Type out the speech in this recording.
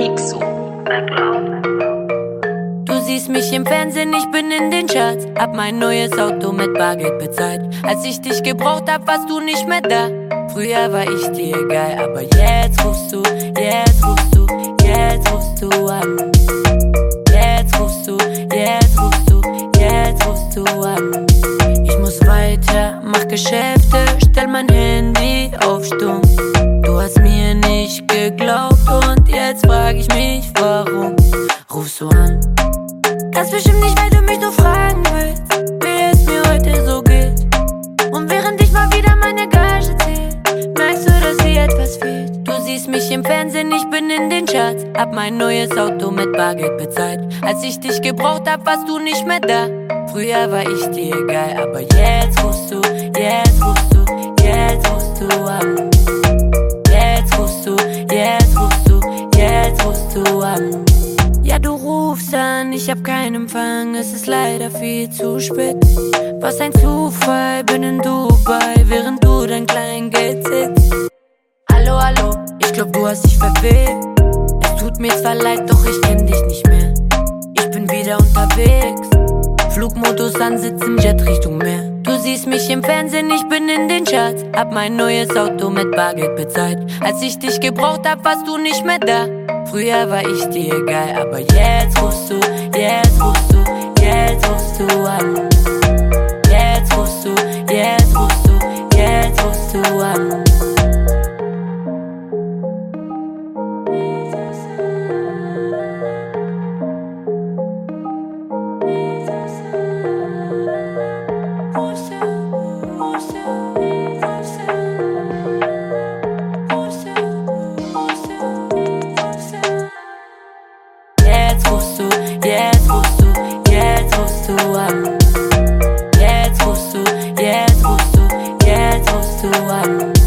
Mixo. Du siehst mich im Fernsehen, ich bin in den Charts. Hab mein neues Auto mit Bargeld bezahlt. Als ich dich gebraucht hab, warst du nicht mehr da. Früher war ich dir geil, aber jetzt rufst du, jetzt rufst du, jetzt rufst du an. Jetzt rufst du, jetzt rufst du, jetzt rufst du an. Ich muss weiter, mach Geschäfte, stell mein Handy auf Stumm. Ganz bestimmt nicht, weil du mich nur fragen willst, wie es mir heute so geht. Und während ich mal wieder meine Gage zähl, merkst du, dass dir etwas fehlt. Du siehst mich im Fernsehen, ich bin in den Charts. Hab mein neues Auto mit Bargeld bezahlt. Als ich dich gebraucht hab, warst du nicht mehr da. Früher war ich dir egal, aber jetzt rufst du, jetzt rufst du, jetzt rufst du an. Jetzt rufst du, jetzt rufst du, jetzt rufst du an. Du rufst an, ich hab keinen Empfang, es ist leider viel zu spät. Was ein Zufall, bin in Dubai, während du dein Kleingeld sitzt. Hallo, hallo, ich glaub, du hast dich verwählt. Es tut mir zwar leid, doch ich kenn dich nicht mehr. Ich bin wieder unterwegs. Flugmodus an, sitz im Jet Richtung Meer. Du siehst mich im Fernsehen, ich bin in den Charts. Hab mein neues Auto mit Bargeld bezahlt. Als ich dich gebraucht hab, warst du nicht mehr da. Früher war ich dir egal, aber jetzt rufst du, jetzt rufst du, jetzt rufst du an. An.